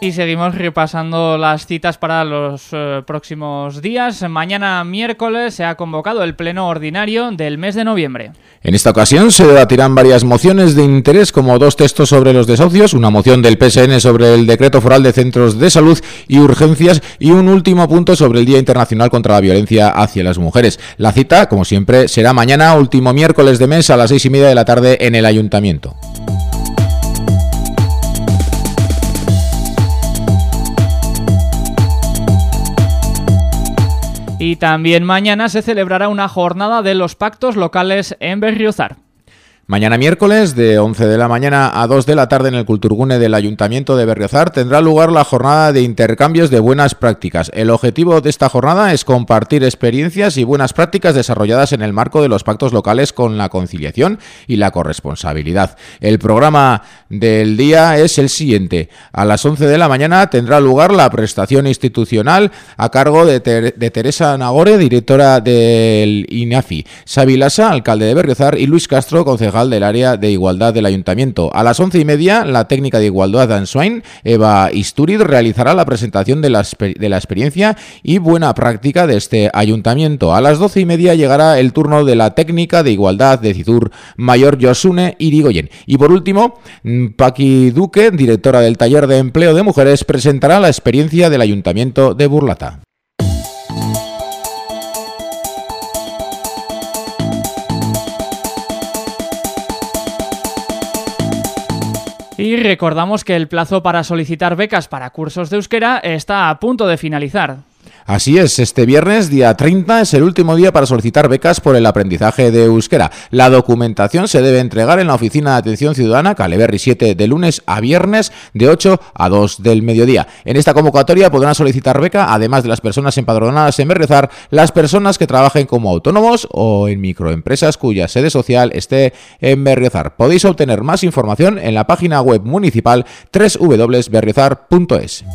Y seguimos repasando las citas para los eh, próximos días. Mañana miércoles se ha convocado el pleno ordinario del mes de noviembre. En esta ocasión se debatirán varias mociones de interés como dos textos sobre los desahucios, una moción del PSN sobre el decreto foral de centros de salud y urgencias y un último punto sobre el Día Internacional contra la Violencia hacia las Mujeres. La cita, como siempre, será mañana, último miércoles de mes a las seis y media de la tarde en el Ayuntamiento. Y también mañana se celebrará una jornada de los pactos locales en Berriozar. Mañana miércoles, de 11 de la mañana a 2 de la tarde en el Culturgune del Ayuntamiento de Berriozar, tendrá lugar la jornada de intercambios de buenas prácticas. El objetivo de esta jornada es compartir experiencias y buenas prácticas desarrolladas en el marco de los pactos locales con la conciliación y la corresponsabilidad. El programa del día es el siguiente. A las 11 de la mañana tendrá lugar la prestación institucional a cargo de, Ter de Teresa Nagore, directora del INAFI, Xavi Lasa, alcalde de Berriozar, y Luis Castro, concejal del área de igualdad del ayuntamiento. A las once y media, la técnica de igualdad Answain, Eva Isturiz, realizará la presentación de la, de la experiencia y buena práctica de este ayuntamiento. A las doce y media llegará el turno de la técnica de igualdad de Citur, Mayor Yosune Irigoyen. Y por último, mm, Paqui Duque, directora del taller de empleo de mujeres, presentará la experiencia del ayuntamiento de Burlata. Y recordamos que el plazo para solicitar becas para cursos de euskera está a punto de finalizar. Así es, este viernes, día 30, es el último día para solicitar becas por el aprendizaje de euskera. La documentación se debe entregar en la Oficina de Atención Ciudadana, Caleberry 7, de lunes a viernes, de 8 a 2 del mediodía. En esta convocatoria podrán solicitar beca, además de las personas empadronadas en Berrezar, las personas que trabajen como autónomos o en microempresas cuya sede social esté en Berriozar. Podéis obtener más información en la página web municipal www.berriozar.es.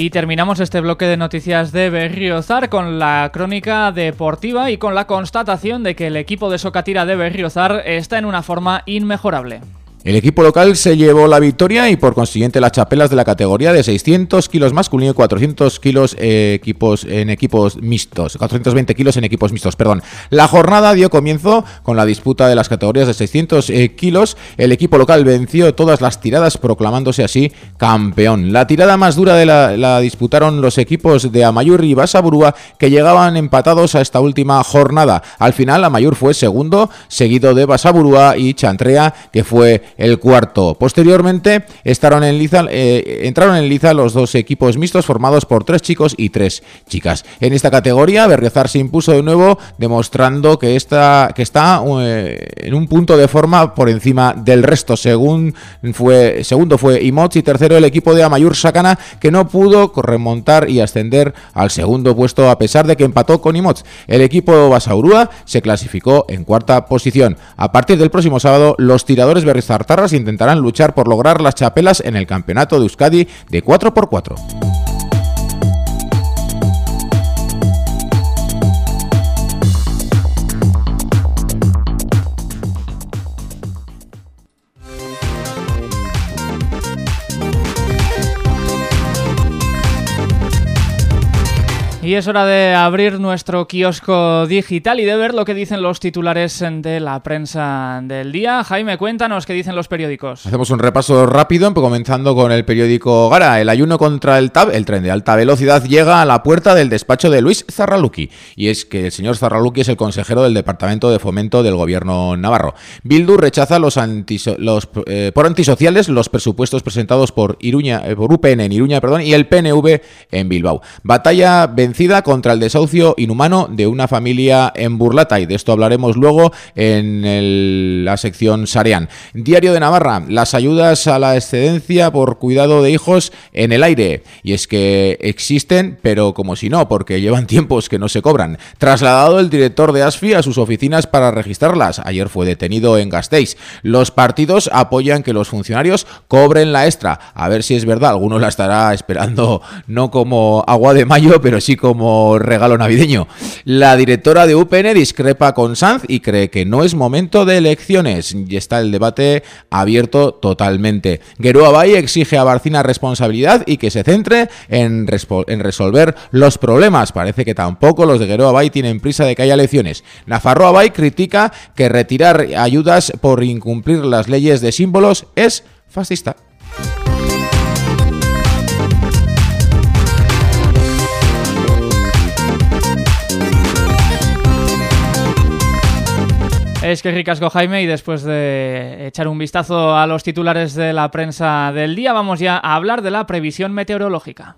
Y terminamos este bloque de noticias de Berriozar con la crónica deportiva y con la constatación de que el equipo de Socatira de Berriozar está en una forma inmejorable. El equipo local se llevó la victoria y por consiguiente las chapelas de la categoría de 600 kilos masculino y 400 kilos eh, equipos en equipos mixtos, 420 kilos en equipos mixtos, perdón. La jornada dio comienzo con la disputa de las categorías de 600 eh, kilos. El equipo local venció todas las tiradas proclamándose así campeón. La tirada más dura de la, disputaron los equipos de Amayur y Basaburúa que llegaban empatados a esta última jornada. Al final Amayur fue segundo, seguido de Basaburúa y Chantrea que fue el cuarto. Posteriormente entraron en liza, eh, entraron en liza los dos equipos mixtos formados por tres chicos y tres chicas. En esta categoría, Berriozar se impuso de nuevo, demostrando que, está, que está eh, en un punto de forma por encima del resto. Según fue, segundo fue Imots y tercero el equipo de Amayur Sakana, que no pudo remontar y ascender al segundo puesto a pesar de que empató con Imots. El equipo Basaurúa se clasificó en cuarta posición. A partir del próximo sábado, los tiradores Berriozar Intentarán luchar por lograr las chapelas en el campeonato de Euskadi de 4x4. Y es hora de abrir nuestro kiosco digital y de ver lo que dicen los titulares de la prensa del día. Jaime, cuéntanos qué dicen los periódicos. Hacemos un repaso rápido, comenzando con el periódico Gara. El ayuno contra el TAB, el tren de alta velocidad, llega a la puerta del despacho de Luis Zarraluki. Y es que el señor Zarraluki es el consejero del Departamento de Fomento del Gobierno Navarro. Bildu rechaza los, eh, por antisociales los presupuestos presentados por, Iruña, eh, por UPN en Iruña perdón, y el PNV en Bilbao. Batalla vencida contra el desahucio inhumano de una familia en Burlata y de esto hablaremos luego en la sección Sarian. Diario de Navarra, las ayudas a la excedencia por cuidado de hijos en el aire. Y es que existen, pero como si no, porque llevan tiempos que no se cobran. Trasladado el director de ASFI a sus oficinas para registrarlas. Ayer fue detenido en Gasteiz. Los partidos apoyan que los funcionarios cobren la extra. A ver si es verdad, alguno la estará esperando no como agua de mayo, pero sí como regalo navideño. La directora de UPN discrepa con Sanz y cree que no es momento de elecciones y está el debate abierto totalmente. Geroa Bay exige a Barcina responsabilidad y que se centre en, resolver los problemas. Parece que tampoco los de Geroa Bay tienen prisa de que haya elecciones. Nafarroa Bay critica que retirar ayudas por incumplir las leyes de símbolos es fascista. Es que ricasco Jaime y después de echar un vistazo a los titulares de la prensa del día vamos ya a hablar de la previsión meteorológica.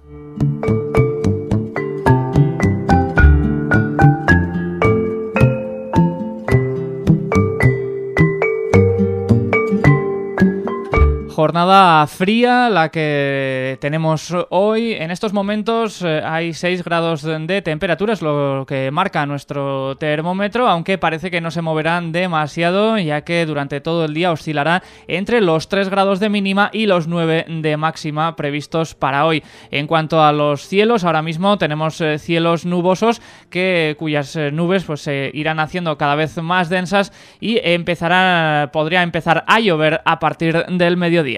Jornada fría la que tenemos hoy. En estos momentos eh, hay 6 grados de temperatura, es lo que marca nuestro termómetro, aunque parece que no se moverán demasiado, ya que durante todo el día oscilará entre los 3 grados de mínima y los 9 de máxima previstos para hoy. En cuanto a los cielos, ahora mismo tenemos eh, cielos nubosos que cuyas eh, nubes pues se irán haciendo cada vez más densas y empezará podría empezar a llover a partir del mediodía.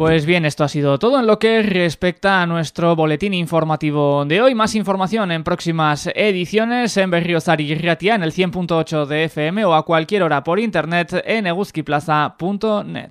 Pues bien, esto ha sido todo en lo que respecta a nuestro boletín informativo de hoy. Más información en próximas ediciones en Berriozar y en el 100.8 de FM o a cualquier hora por internet en eguskiplaza.net.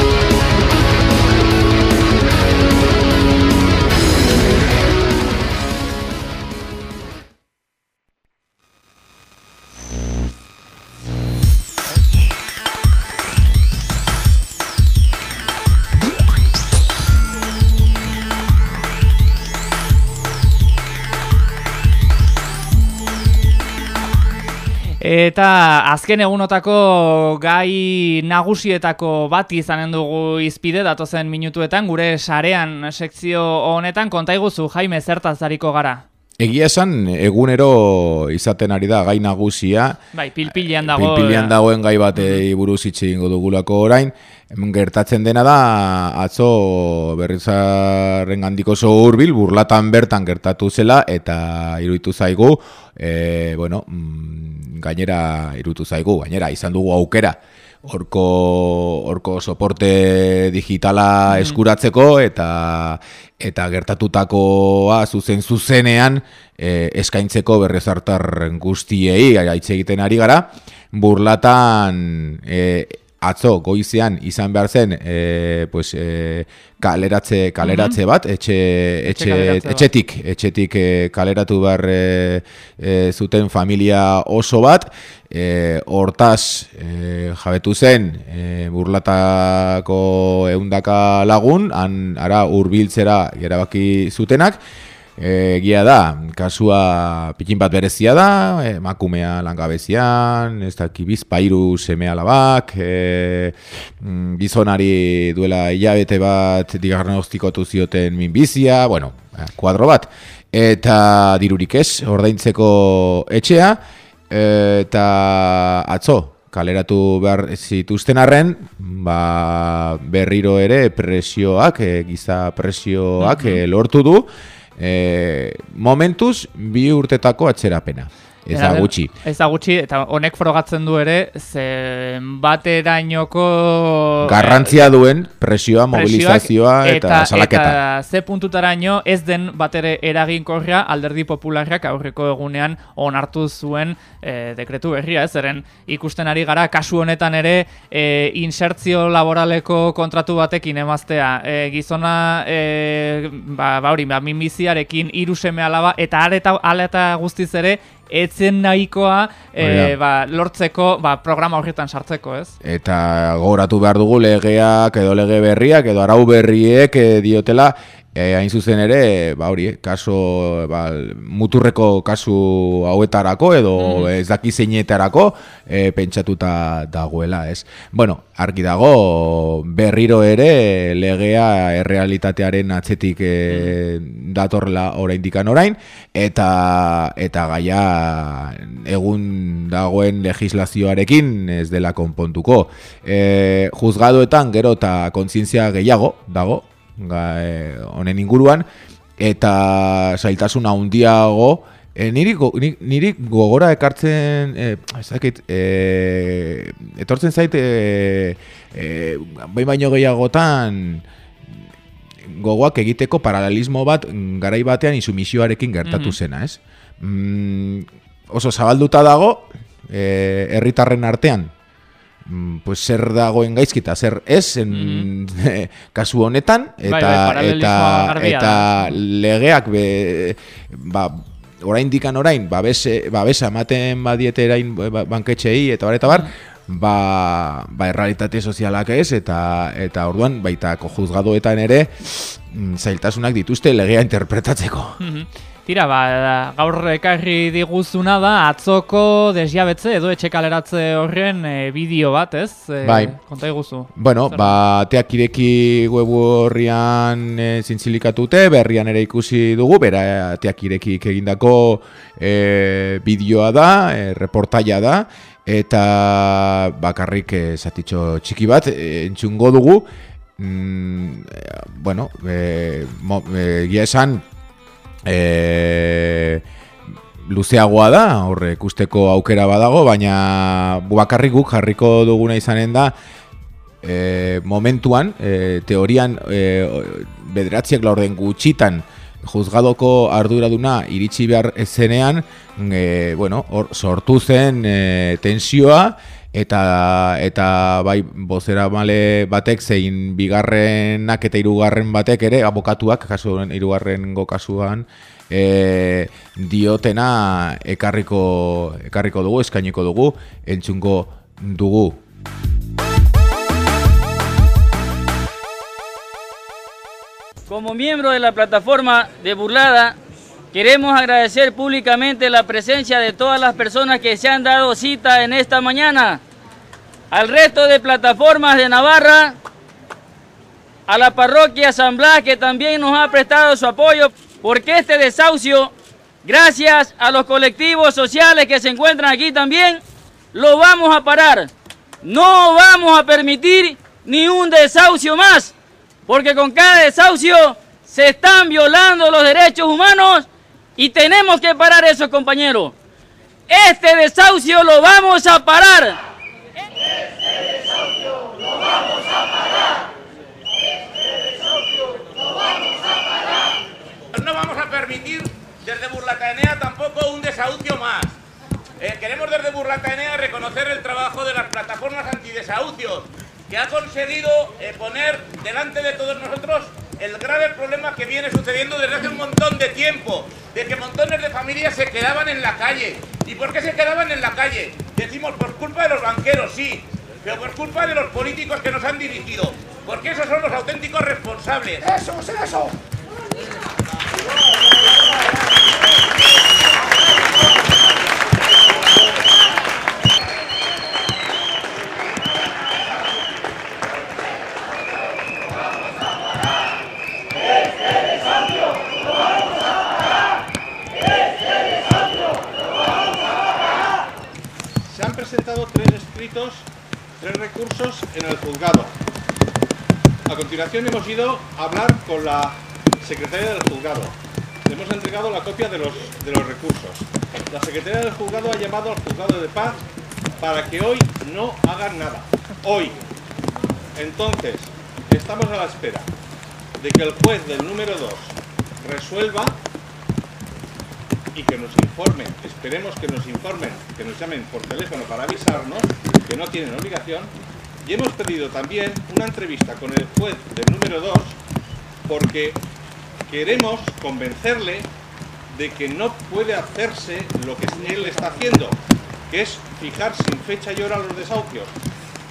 Eta azken egunotako gai nagusietako bat izanen dugu izpide datozen minutuetan gure sarean sekzio honetan kontaiguzu Jaime zertaz zariko gara. Egia esan, egunero izaten ari da gai nagusia. Bai, pilpilian dago. Pilpilian dagoen gai bat buruz itxe ingo dugulako orain. Gertatzen dena da, atzo berrizaren handiko zo urbil, burlatan bertan gertatu zela, eta iruditu zaigu, e, bueno, mm, gainera iruditu zaigu, gainera izan dugu aukera, horko, horko soporte digitala eskuratzeko, eta eta gertatutakoa zuzen zuzenean e, eskaintzeko berrezartar guztiei, gaitze egiten ari gara, burlatan e, atzo goizean izan behar zen e, pues, e, kaleratze, kaleratze bat, etxe, etxe, etxetik, etxetik e, kaleratu behar e, e, zuten familia oso bat, e, hortaz e, jabetu zen e, burlatako eundaka lagun, han ara urbiltzera gerabaki zutenak, Egia da, kasua pikin bat berezia da, emakumea langabezian, ez da pairu seme alabak, e, mm, gizonari duela hilabete bat diagnostikotu zioten minbizia, bueno, eh, kuadro bat, eta dirurik ez, ordaintzeko etxea, eta atzo, kaleratu behar zituzten arren, ba, berriro ere presioak, e, giza presioak mm lortu du, e, momentuz bi urtetako atzerapena. Ez da gutxi. Ez da gutxi, eta honek frogatzen du ere, ze baterainoko... Garrantzia duen presioa, mobilizazioa eta, salaketa. Eta ze puntutaraino ez den batere eraginkorria alderdi popularrak aurreko egunean onartu zuen e, dekretu berria, ez eren ikusten ari gara, kasu honetan ere e, insertzio laboraleko kontratu batekin emaztea. E, gizona, e, ba, ba hori, ba, minbiziarekin iruseme alaba, eta areta, aleta guztiz ere, etzen nahikoa e, ba, lortzeko ba, programa horretan sartzeko, ez? Eta gogoratu behar dugu legeak edo lege berriak edo arau berriek e, diotela E, hain zuzen ere, ba hori, kaso, ba, muturreko kasu hauetarako edo mm. ez daki zeinetarako e, pentsatuta dagoela, ez? Bueno, argi dago berriro ere legea errealitatearen atzetik e, mm. datorla oraindikan orain eta eta gaia egun dagoen legislazioarekin ez dela konpontuko. E, juzgadoetan gero eta kontzientzia gehiago dago, E, honen inguruan eta zailtasun handiago e, niri, niri gogora ekartzen e, e, etortzen zait e, e, baino gehiagotan gogoak egiteko paralelismo bat mm, garai batean insumisioarekin gertatu Mhm. zena, ez? Mm, oso zabalduta dago, eh, herritarren artean, mm, pues zer dagoen gaizkita, zer ez, en, kasu honetan, Mhm. Bai, eta, bai, paralelismoa eta, eta legeak be, ba, orain dikan orain, babese, babesa ematen badiete erain ba- banketxei, eta bar, eta bar, ba, ba errealitate sozialak ez, eta, eta orduan, baita juzgadoetan ere, mm, zailtasunak dituzte legea interpretatzeko. Mhm. Tira, ba, gaur ekarri diguzuna da atzoko desjabetze edo etxekaleratze horren e, bideo bat, ez? E, Bai. Konta iguzu. Bueno, Zer ba, teak ireki webu horrian e, zintzilikatute, berrian ere ikusi dugu, bera teak irekik egindako e, bideoa da, e, reportaia da, eta bakarrik e, zatitxo txiki bat e, entzungo dugu, mm, e, bueno, e, mo, e, esan, e, luzeagoa da, horre ikusteko aukera badago, baina bakarrik guk jarriko duguna izanen da, e, momentuan, e, teorian e, bederatziak laurden gutxitan juzgadoko arduraduna iritsi behar zenean, e, bueno, hor sortu zen e, tensioa, eta eta bai bozera male batek zein bigarrenak eta hirugarren batek ere abokatuak kasu honen hirugarrengo kasuan e, diotena ekarriko ekarriko dugu eskainiko dugu entzungo dugu. Como miembro de la plataforma de Burlada, queremos agradecer públicamente la presencia de todas las personas que se han dado cita en esta mañana, al resto de plataformas de Navarra, a la parroquia San Blas que también nos ha prestado su apoyo, porque este desahucio, gracias a los colectivos sociales que se encuentran aquí también, lo vamos a parar. No vamos a permitir ni un desahucio más porque con cada desahucio se están violando los derechos humanos y tenemos que parar eso, compañeros. Este desahucio lo vamos a parar. No vamos a permitir desde Burlacanea tampoco un desahucio más. Eh, queremos desde Burlacanea reconocer el trabajo de las plataformas antidesahucios, que ha conseguido eh, poner delante de todos nosotros el grave problema que viene sucediendo desde hace un montón de tiempo, de que montones de familias se quedaban en la calle. ¿Y por qué se quedaban en la calle? Decimos por culpa de los banqueros, sí, pero por culpa de los políticos que nos han dirigido, porque esos son los auténticos responsables. ¡Eso es eso! Se han presentado tres recursos en el juzgado. A continuación hemos ido a hablar con la secretaria del juzgado. Le hemos entregado la copia de los, de los recursos. La secretaria del juzgado ha llamado al juzgado de paz para que hoy no hagan nada. Hoy. Entonces, estamos a la espera de que el juez del número 2 resuelva y que nos informen, esperemos que nos informen, que nos llamen por teléfono para avisarnos que no tienen obligación. Y hemos pedido también una entrevista con el juez del número 2 porque queremos convencerle de que no puede hacerse lo que él está haciendo, que es fijar sin fecha y hora los desahucios.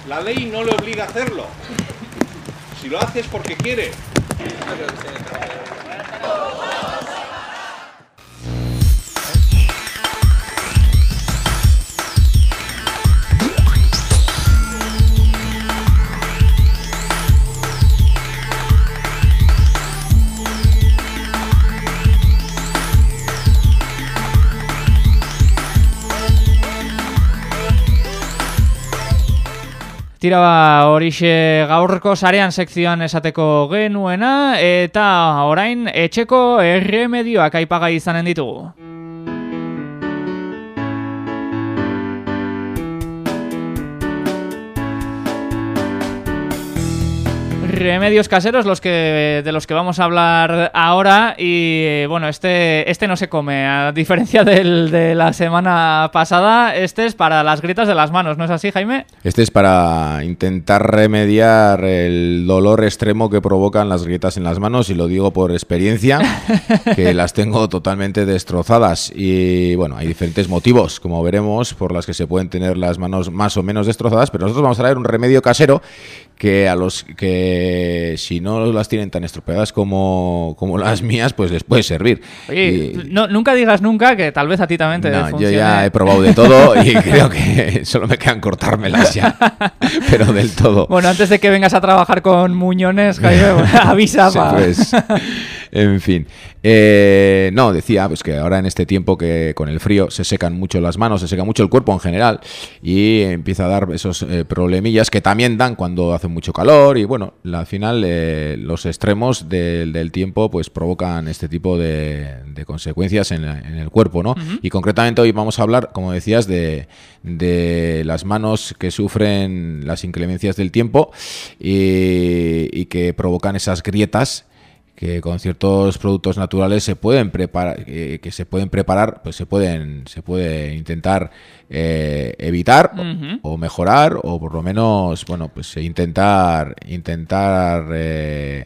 La ley no le obliga a hacerlo. Si lo hace es porque quiere. Tira ba, horixe gaurko sarean sekzioan esateko genuena, eta orain etxeko erremedioak aipagai izanen ditugu. Remedios caseros los que de los que vamos a hablar ahora y bueno, este este no se come, a diferencia del de la semana pasada, este es para las grietas de las manos, ¿no es así, Jaime? Este es para intentar remediar el dolor extremo que provocan las grietas en las manos y lo digo por experiencia, que las tengo totalmente destrozadas y bueno, hay diferentes motivos, como veremos, por las que se pueden tener las manos más o menos destrozadas, pero nosotros vamos a traer un remedio casero que a los que si no las tienen tan estropeadas como, como las mías, pues les puede servir. Oye, no, nunca digas nunca que tal vez a ti también te No, yo funcione. ya he probado de todo y creo que solo me quedan cortármelas ya, pero del todo. Bueno, antes de que vengas a trabajar con muñones, Jaime, avisa Sí, pues, en fin. Eh, no, decía pues que ahora en este tiempo que con el frío se secan mucho las manos, se seca mucho el cuerpo en general y empieza a dar esos eh, problemillas que también dan cuando hace mucho calor y bueno, al final eh, los extremos del, del tiempo pues provocan este tipo de, de consecuencias en, la- en el cuerpo, ¿no? Y concretamente hoy vamos a hablar, como decías, de, de las manos que sufren las inclemencias del tiempo y, y que provocan esas grietas que con ciertos productos naturales se pueden preparar que, que se pueden preparar pues se pueden se puede intentar eh, evitar o- Ujú. o mejorar o por lo menos bueno pues intentar intentar eh,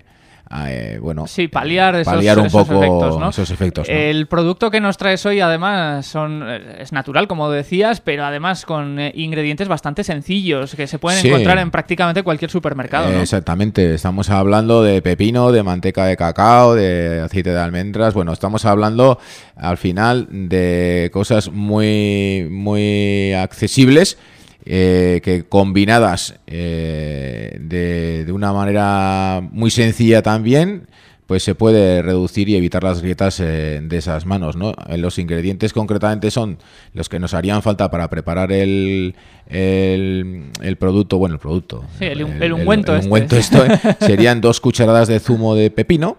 eh, bueno Sí, paliar esos, paliar un esos poco efectos, ¿no? esos efectos ¿no? El producto que nos traes hoy, además, son eh, es natural, como decías, pero además con eh, ingredientes bastante sencillos que se pueden Sí. encontrar en prácticamente cualquier supermercado. ¿no? Eh, Exactamente, estamos hablando de pepino, de manteca de cacao, de aceite de almendras. Bueno, estamos hablando al final de cosas muy, muy accesibles. Eh, que combinadas eh, de, de una manera muy sencilla también, pues se puede reducir y evitar las grietas eh, de esas manos, ¿no? Eh, Los ingredientes concretamente son los que nos harían falta para preparar el, el, el producto, bueno, el producto. Sí, el, el ungüento el este. ungüento esto, serían dos cucharadas de zumo de pepino,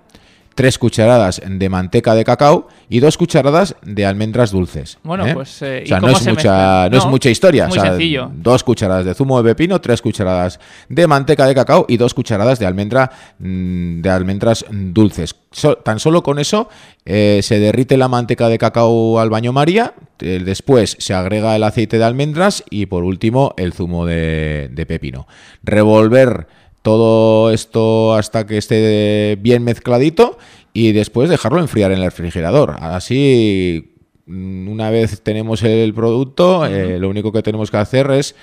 tres cucharadas de manteca de cacao y dos cucharadas de almendras dulces. Bueno, ¿eh? pues, eh, o ¿y sea, no es, se mucha, no es mucha historia. muy o sea, sencillo. Dos cucharadas de zumo de pepino, tres cucharadas de manteca de cacao y dos cucharadas de almendra mm, de almendras dulces. So- tan solo con eso eh, se derrite la manteca de cacao al baño María, después se agrega el aceite de almendras y por último el zumo de, de pepino. Revolver todo esto hasta que esté bien mezcladito y después dejarlo enfriar en el refrigerador. Así, mm, una vez tenemos el producto, eh, lo único que tenemos que hacer es,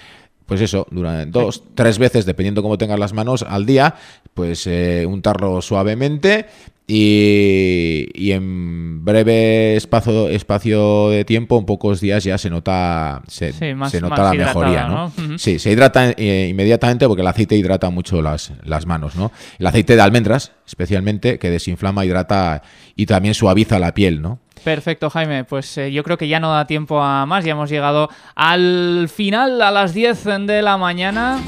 pues eso, durante dos, tres veces, dependiendo cómo tengas las manos al día, pues eh, untarlo suavemente y, y en breve espacio, espacio de tiempo, en pocos días ya se nota, se, Sí, más- se nota la mejoría, ¿no? Sí, se hidrata eh, inmediatamente porque el aceite hidrata mucho las, las manos, ¿no? El aceite de almendras, especialmente, que desinflama, hidrata y también suaviza la piel, ¿no? Perfecto, Jaime. Pues eh, yo creo que ya no da tiempo a más. Ya hemos llegado al final, a las 10 de la mañana.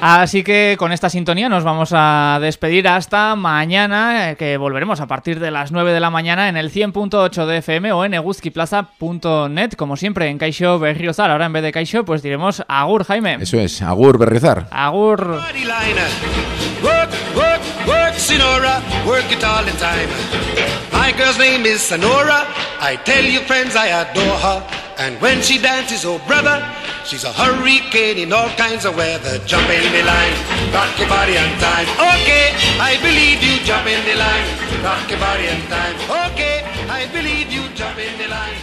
Así que con esta sintonía nos vamos a despedir hasta mañana, eh, que volveremos a partir de las 9 de la mañana en el 100.8 de FM o en eguzquiplaza.net, como siempre en Caixo Berriozar. Ahora en vez de Caixo, pues diremos Agur, Jaime. Eso es, agur berrizar. Agur. She's a hurricane in all kinds of weather. Jump in the line, rock your body and time. Okay, I believe you. Jump in the line, rock your body and time. Okay, I believe you. Jump in the line.